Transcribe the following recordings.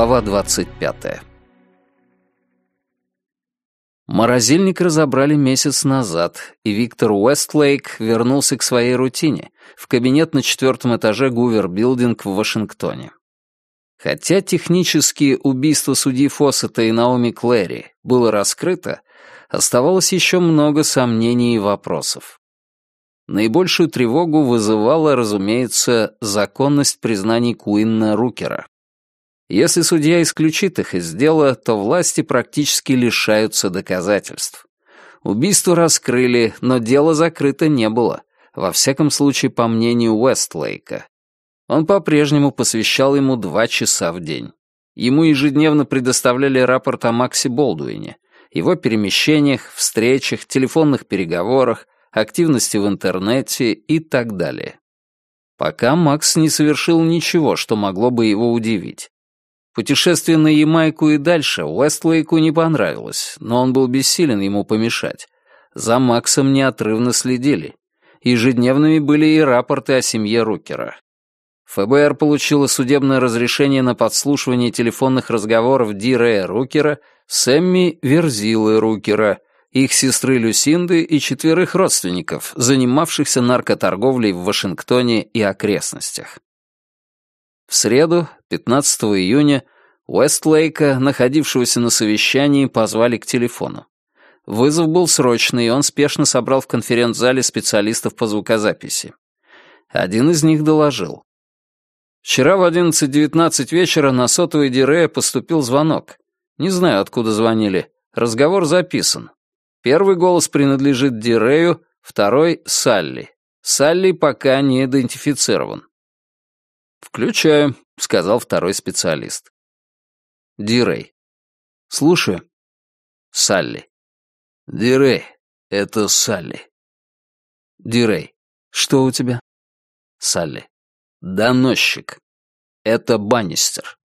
Глава 25. Морозильник разобрали месяц назад, и Виктор Уэстлейк вернулся к своей рутине, в кабинет на четвертом этаже Гувер Билдинг в Вашингтоне. Хотя технически убийство судьи Фоссета и Наоми Клэри было раскрыто, оставалось еще много сомнений и вопросов. Наибольшую тревогу вызывала, разумеется, законность признаний Куинна Рукера. Если судья исключит их из дела, то власти практически лишаются доказательств. Убийство раскрыли, но дело закрыто не было, во всяком случае, по мнению Уэстлейка. Он по-прежнему посвящал ему два часа в день. Ему ежедневно предоставляли рапорт о Максе Болдуине, его перемещениях, встречах, телефонных переговорах, активности в интернете и так далее. Пока Макс не совершил ничего, что могло бы его удивить. Путешествие на Ямайку и дальше Уэстлейку не понравилось, но он был бессилен ему помешать. За Максом неотрывно следили. Ежедневными были и рапорты о семье Рукера. ФБР получило судебное разрешение на подслушивание телефонных разговоров Ди Рэя Рукера с Эмми Верзилой Рукера, их сестры Люсинды и четверых родственников, занимавшихся наркоторговлей в Вашингтоне и окрестностях. В среду, 15 июня, Уэстлейка, находившегося на совещании, позвали к телефону. Вызов был срочный, и он спешно собрал в конференц-зале специалистов по звукозаписи. Один из них доложил. Вчера в 11.19 вечера на сотовый Дирея поступил звонок. Не знаю, откуда звонили. Разговор записан. Первый голос принадлежит Дирею, второй — Салли. Салли пока не идентифицирован. «Включаю», — сказал второй специалист. Дирей. «Слушаю». Салли. «Дирей, это Салли». Дирей. «Что у тебя?» Салли. «Доносчик. Это Баннистер».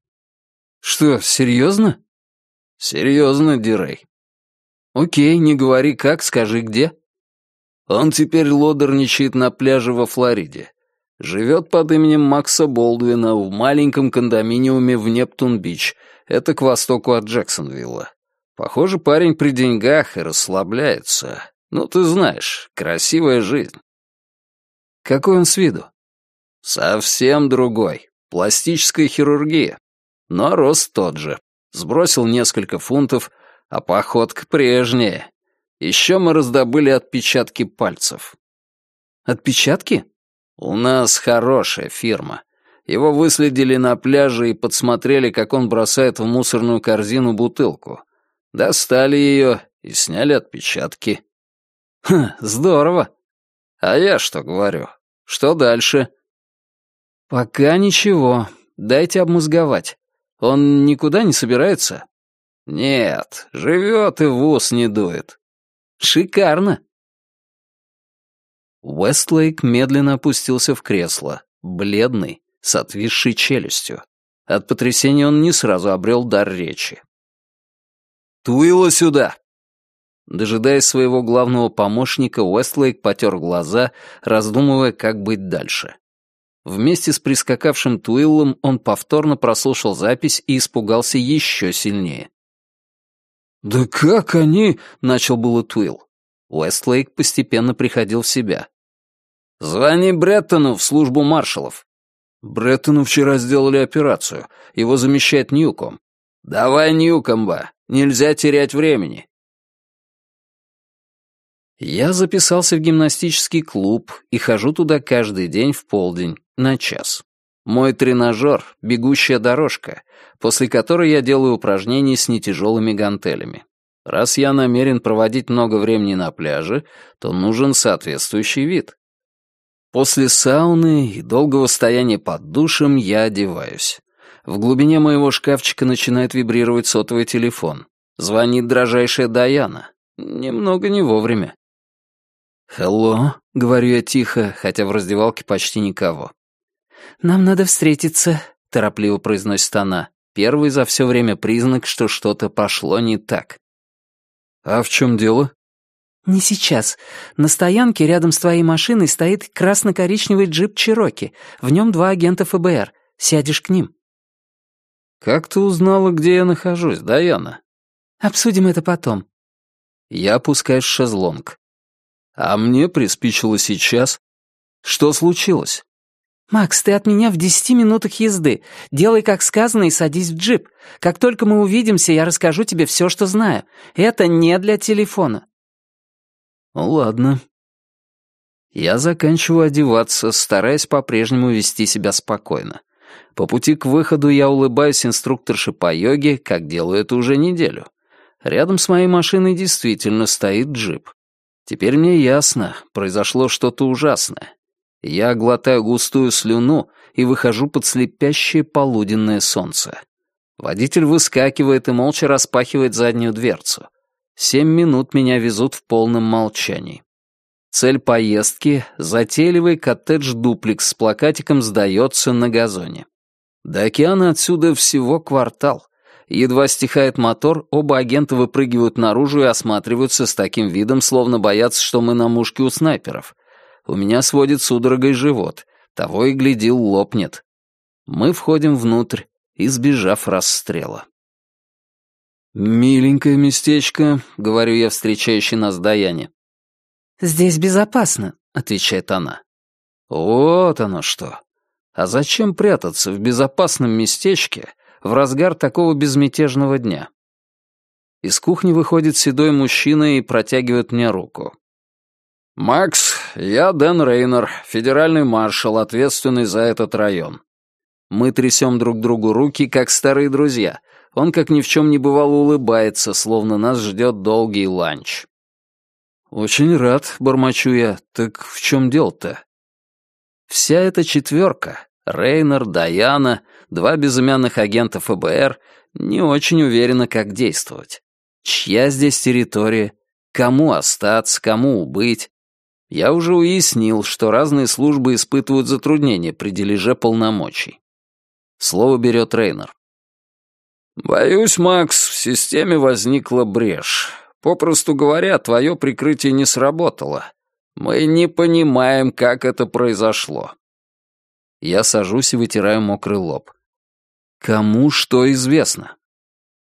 «Что, серьезно?» «Серьезно, Дирей». «Окей, не говори как, скажи где». «Он теперь лодерничает на пляже во Флориде. Живет под именем Макса Болдуина в маленьком кондоминиуме в Нептун-Бич. Это к востоку от Джексонвилла. Похоже, парень при деньгах и расслабляется. Ну, ты знаешь, красивая жизнь. Какой он с виду? Совсем другой. Пластическая хирургия. Но рост тот же. Сбросил несколько фунтов, а походка прежняя. Еще мы раздобыли отпечатки пальцев. Отпечатки? «У нас хорошая фирма. Его выследили на пляже и подсмотрели, как он бросает в мусорную корзину бутылку. Достали ее и сняли отпечатки». «Хм, здорово. А я что говорю? Что дальше?» «Пока ничего. Дайте обмозговать. Он никуда не собирается?» «Нет, живет и в ус не дует». «Шикарно. Уэстлейк медленно опустился в кресло, бледный, с отвисшей челюстью. От потрясения он не сразу обрел дар речи. «Туила сюда!» Дожидаясь своего главного помощника, Уэстлейк потер глаза, раздумывая, как быть дальше. Вместе с прискакавшим Туиллом он повторно прослушал запись и испугался еще сильнее. «Да как они...» — начал было Туилл. Уэстлейк постепенно приходил в себя. «Звони Бреттону в службу маршалов». «Бреттону вчера сделали операцию. Его замещает Ньюком». «Давай Ньюкомба. Нельзя терять времени». Я записался в гимнастический клуб и хожу туда каждый день в полдень, на час. Мой тренажер — бегущая дорожка, после которой я делаю упражнения с нетяжелыми гантелями. Раз я намерен проводить много времени на пляже, то нужен соответствующий вид. После сауны и долгого стояния под душем я одеваюсь. В глубине моего шкафчика начинает вибрировать сотовый телефон. Звонит дрожайшая Даяна. Немного не вовремя. «Хелло», — говорю я тихо, хотя в раздевалке почти никого. «Нам надо встретиться», — торопливо произносит она. Первый за все время признак, что что-то пошло не так. «А в чем дело?» «Не сейчас. На стоянке рядом с твоей машиной стоит красно-коричневый джип Чироки. В нем два агента ФБР. Сядешь к ним». «Как ты узнала, где я нахожусь, Даяна?» «Обсудим это потом». Я опускаюсь в шезлонг. «А мне приспичило сейчас. Что случилось?» «Макс, ты от меня в десяти минутах езды. Делай, как сказано, и садись в джип. Как только мы увидимся, я расскажу тебе все, что знаю. Это не для телефона». «Ладно». Я заканчиваю одеваться, стараясь по-прежнему вести себя спокойно. По пути к выходу я улыбаюсь инструкторше по йоге, как делаю это уже неделю. Рядом с моей машиной действительно стоит джип. Теперь мне ясно, произошло что-то ужасное. Я глотаю густую слюну и выхожу под слепящее полуденное солнце. Водитель выскакивает и молча распахивает заднюю дверцу. Семь минут меня везут в полном молчании. Цель поездки — затейливый коттедж-дуплекс с плакатиком «Сдается на газоне». До океана отсюда всего квартал. Едва стихает мотор, оба агента выпрыгивают наружу и осматриваются с таким видом, словно боятся, что мы на мушке у снайперов. У меня сводит судорогой живот. Того и глядил, лопнет. Мы входим внутрь, избежав расстрела. «Миленькое местечко», — говорю я встречающей нас Даяне. «Здесь безопасно», — отвечает она. «Вот оно что. А зачем прятаться в безопасном местечке в разгар такого безмятежного дня?» Из кухни выходит седой мужчина и протягивает мне руку. «Макс, я Дэн Рейнер, федеральный маршал, ответственный за этот район. Мы трясем друг другу руки, как старые друзья. Он, как ни в чем не бывало, улыбается, словно нас ждет долгий ланч. «Очень рад», — бормочу я. «Так в чем дело-то?» Вся эта четверка — Рейнер, Даяна, два безымянных агента ФБР — не очень уверена, как действовать. Чья здесь территория? Кому остаться, кому убыть? Я уже уяснил, что разные службы испытывают затруднения при дележе полномочий. Слово берет Рейнер. «Боюсь, Макс, в системе возникла брешь. Попросту говоря, твое прикрытие не сработало. Мы не понимаем, как это произошло». Я сажусь и вытираю мокрый лоб. «Кому что известно?»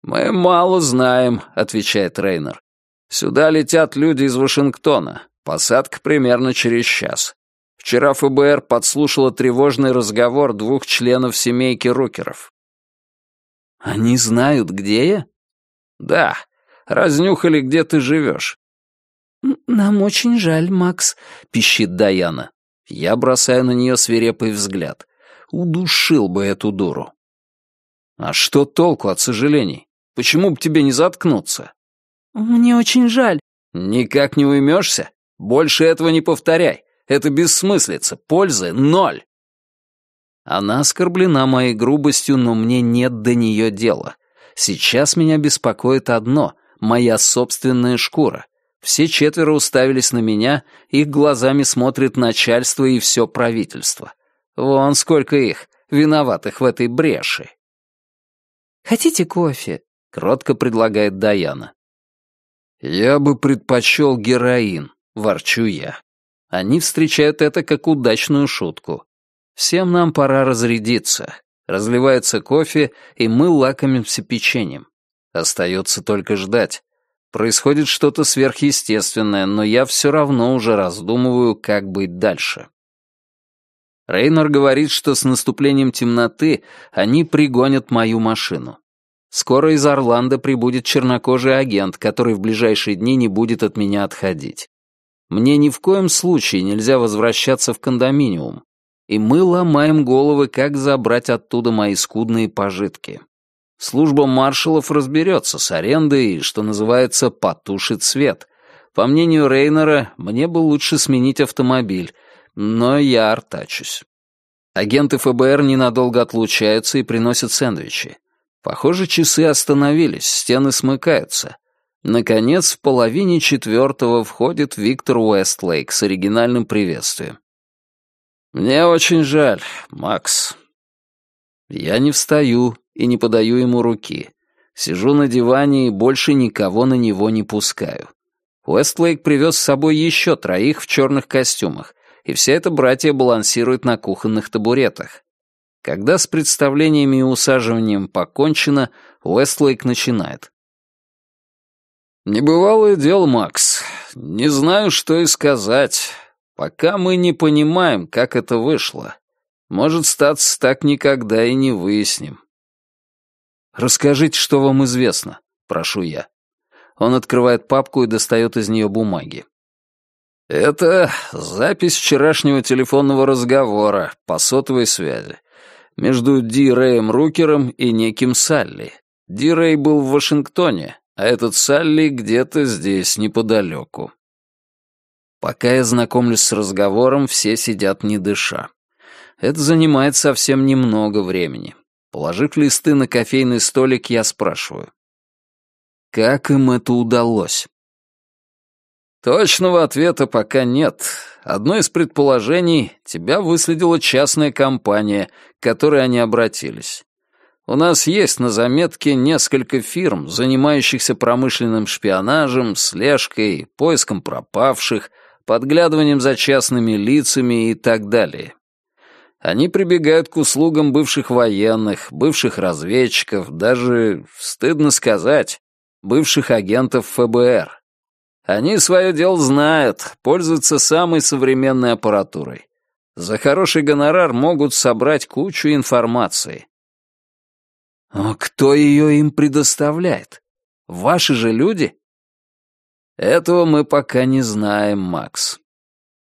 «Мы мало знаем», — отвечает Рейнер. «Сюда летят люди из Вашингтона. Посадка примерно через час. Вчера ФБР подслушало тревожный разговор двух членов семейки Рукеров. «Они знают, где я?» «Да. Разнюхали, где ты живешь». «Нам очень жаль, Макс», — пищит Даяна. Я бросаю на нее свирепый взгляд. Удушил бы эту дуру. «А что толку от сожалений? Почему бы тебе не заткнуться?» «Мне очень жаль». «Никак не уймешься? Больше этого не повторяй. Это бессмыслица. Пользы — ноль. Она оскорблена моей грубостью, но мне нет до нее дела. Сейчас меня беспокоит одно — моя собственная шкура. Все четверо уставились на меня, их глазами смотрит начальство и все правительство. Вон сколько их, виноватых в этой бреши. «Хотите кофе?» — кротко предлагает Даяна. «Я бы предпочел героин», Ворчу я. Они встречают это как удачную шутку. Всем нам пора разрядиться. Разливается кофе, и мы лакомимся печеньем. Остается только ждать. Происходит что-то сверхъестественное, но я все равно уже раздумываю, как быть дальше. Рейнер говорит, что с наступлением темноты они пригонят мою машину. Скоро из Орландо прибудет чернокожий агент, который в ближайшие дни не будет от меня отходить. Мне ни в коем случае нельзя возвращаться в кондоминиум, и мы ломаем головы, как забрать оттуда мои скудные пожитки. Служба маршалов разберется с арендой и, что называется, потушит свет. По мнению Рейнера, мне бы лучше сменить автомобиль, но я артачусь. Агенты ФБР ненадолго отлучаются и приносят сэндвичи. Похоже, часы остановились, стены смыкаются. Наконец, в половине четвертого входит Виктор Уэстлейк с оригинальным приветствием. «Мне очень жаль, Макс». Я не встаю и не подаю ему руки. Сижу на диване и больше никого на него не пускаю. Уэстлейк привез с собой еще троих в черных костюмах, и все это братья балансируют на кухонных табуретах. Когда с представлениями и усаживанием покончено, Уэстлейк начинает. «Небывалое дело, Макс. Не знаю, что и сказать. Пока мы не понимаем, как это вышло. Может, статься так никогда и не выясним». «Расскажите, что вам известно», — прошу я. Он открывает папку и достает из нее бумаги. «Это запись вчерашнего телефонного разговора по сотовой связи между Ди Рэем Рукером и неким Салли. Ди Рэй был в Вашингтоне, а этот Салли где-то здесь, неподалеку. Пока я знакомлюсь с разговором, все сидят не дыша. Это занимает совсем немного времени. Положив листы на кофейный столик, я спрашиваю. Как им это удалось? Точного ответа пока нет. Одно из предположений — тебя выследила частная компания, к которой они обратились. У нас есть на заметке несколько фирм, занимающихся промышленным шпионажем, слежкой, поиском пропавших, подглядыванием за частными лицами и так далее. Они прибегают к услугам бывших военных, бывших разведчиков, даже, стыдно сказать, бывших агентов ФБР. Они свое дело знают, пользуются самой современной аппаратурой. За хороший гонорар могут собрать кучу информации. Но кто ее им предоставляет? Ваши же люди? Этого мы пока не знаем, Макс.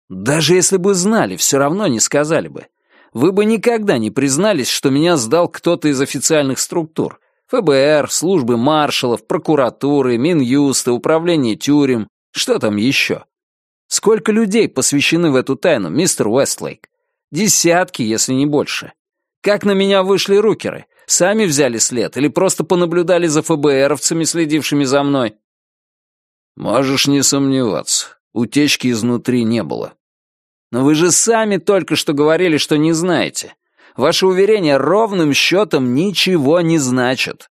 Даже если бы знали, все равно не сказали бы. Вы бы никогда не признались, что меня сдал кто-то из официальных структур. ФБР, службы маршалов, прокуратуры, Минюста, управление тюрем, что там еще? Сколько людей посвящены в эту тайну, мистер Уэстлейк? Десятки, если не больше. Как на меня вышли рукеры? Сами взяли след или просто понаблюдали за ФБРовцами, следившими за мной? Можешь не сомневаться. Утечки изнутри не было. Но вы же сами только что говорили, что не знаете. Ваши уверения ровным счетом ничего не значат.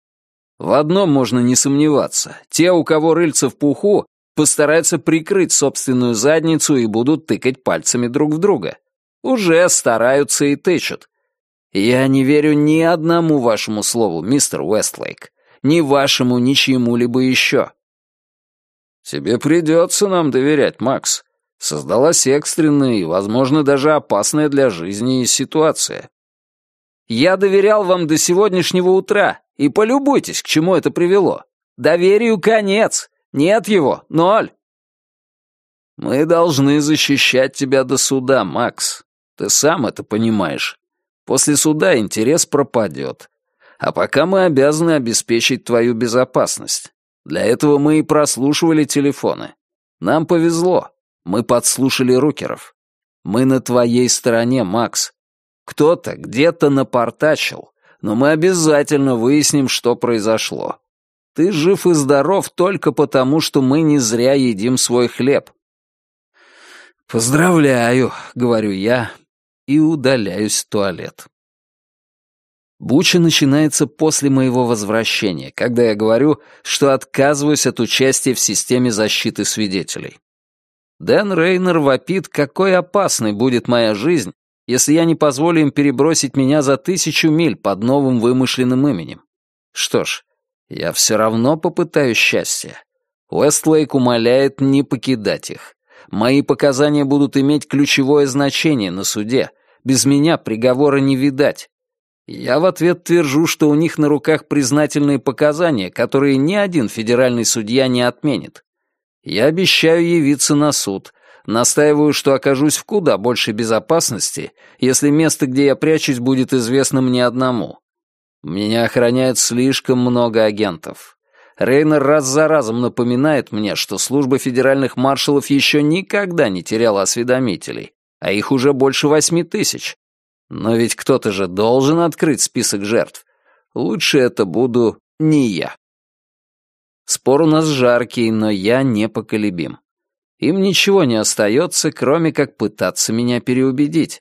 В одном можно не сомневаться. Те, у кого рыльца в пуху, постараются прикрыть собственную задницу и будут тыкать пальцами друг в друга. Уже стараются и тычут. Я не верю ни одному вашему слову, мистер Уэстлейк. Ни вашему, ни чьему-либо еще. Тебе придется нам доверять, Макс. Создалась экстренная и, возможно, даже опасная для жизни ситуация. Я доверял вам до сегодняшнего утра, и полюбуйтесь, к чему это привело. Доверию конец. Нет его, ноль. Мы должны защищать тебя до суда, Макс. Ты сам это понимаешь. После суда интерес пропадет. А пока мы обязаны обеспечить твою безопасность. Для этого мы и прослушивали телефоны. Нам повезло. Мы подслушали рукеров. Мы на твоей стороне, Макс. Кто-то где-то напортачил, но мы обязательно выясним, что произошло. Ты жив и здоров только потому, что мы не зря едим свой хлеб. «Поздравляю», — говорю я, и удаляюсь в туалет. Буча начинается после моего возвращения, когда я говорю, что отказываюсь от участия в системе защиты свидетелей. Дэн Рейнер вопит, какой опасной будет моя жизнь, если я не позволю им перебросить меня за тысячу миль под новым вымышленным именем. Что ж, я все равно попытаюсь счастья. Уэстлейк умоляет не покидать их. Мои показания будут иметь ключевое значение на суде. Без меня приговора не видать. Я в ответ твержу, что у них на руках признательные показания, которые ни один федеральный судья не отменит. Я обещаю явиться на суд. Настаиваю, что окажусь в куда большей безопасности, если место, где я прячусь, будет известно мне одному. Меня охраняет слишком много агентов. Рейнер раз за разом напоминает мне, что служба федеральных маршалов еще никогда не теряла осведомителей, а их уже больше восьми тысяч. Но ведь кто-то же должен открыть список жертв. Лучше это буду не я. Спор у нас жаркий, но я непоколебим. Им ничего не остается, кроме как пытаться меня переубедить.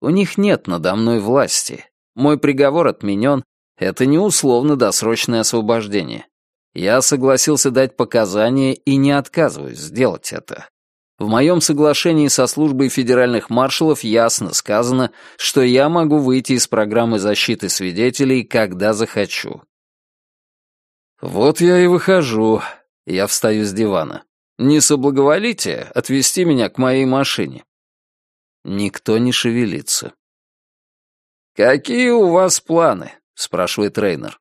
У них нет надо мной власти. Мой приговор отменен, это не условно-досрочное освобождение. Я согласился дать показания и не отказываюсь сделать это. В моем соглашении со службой федеральных маршалов ясно сказано, что я могу выйти из программы защиты свидетелей, когда захочу. Вот я и выхожу. Я встаю с дивана. Не соблаговолите отвезти меня к моей машине. Никто не шевелится. «Какие у вас планы?» — спрашивает трейнер.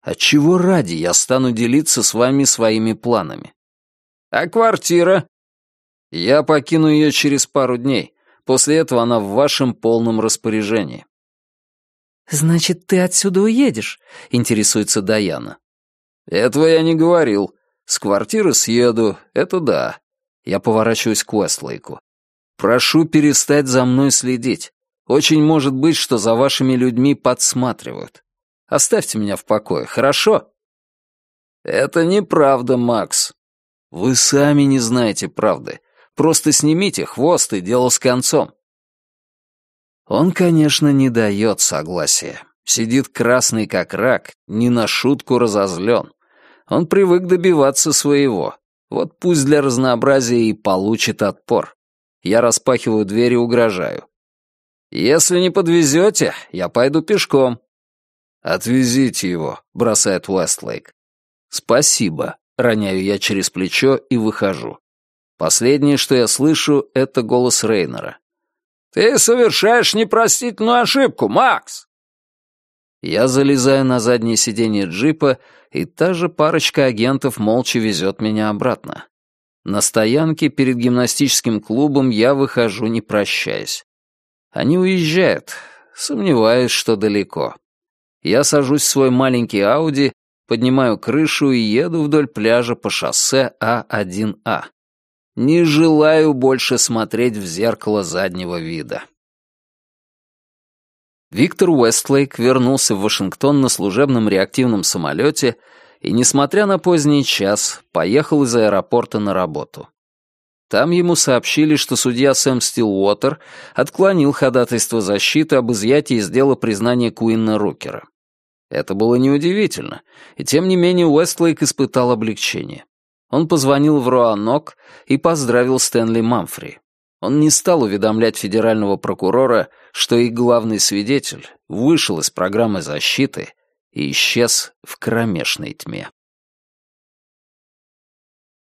«А чего ради я стану делиться с вами своими планами?» «А квартира?» «Я покину ее через пару дней. После этого она в вашем полном распоряжении». «Значит, ты отсюда уедешь?» — интересуется Даяна. «Этого я не говорил. С квартиры съеду, это да». Я поворачиваюсь к Уэстлейку. «Прошу перестать за мной следить. Очень может быть, что за вашими людьми подсматривают. Оставьте меня в покое, хорошо?» «Это неправда, Макс». «Вы сами не знаете правды. Просто снимите хвост и дело с концом». Он, конечно, не дает согласия. Сидит красный как рак, не на шутку разозлен. Он привык добиваться своего. Вот пусть для разнообразия и получит отпор. Я распахиваю дверь и угрожаю. «Если не подвезете, я пойду пешком». «Отвезите его», — бросает Уэстлейк. «Спасибо», — роняю я через плечо и выхожу. Последнее, что я слышу, — это голос Рейнера. «Ты совершаешь непростительную ошибку, Макс!» Я залезаю на заднее сиденье джипа, и та же парочка агентов молча везет меня обратно. На стоянке перед гимнастическим клубом я выхожу, не прощаясь. Они уезжают. Сомневаюсь, что далеко. Я сажусь в свой маленький Ауди, поднимаю крышу и еду вдоль пляжа по шоссе А1А. Не желаю больше смотреть в зеркало заднего вида. Виктор Уэстлейк вернулся в Вашингтон на служебном реактивном самолете и, несмотря на поздний час, поехал из аэропорта на работу. Там ему сообщили, что судья Сэм Стилуотер отклонил ходатайство защиты об изъятии из дела признания Куинна Рукера. Это было неудивительно, и тем не менее Уэстлейк испытал облегчение. Он позвонил в Роанок и поздравил Стэнли Мамфри. Он не стал уведомлять федерального прокурора, что их главный свидетель вышел из программы защиты и исчез в кромешной тьме.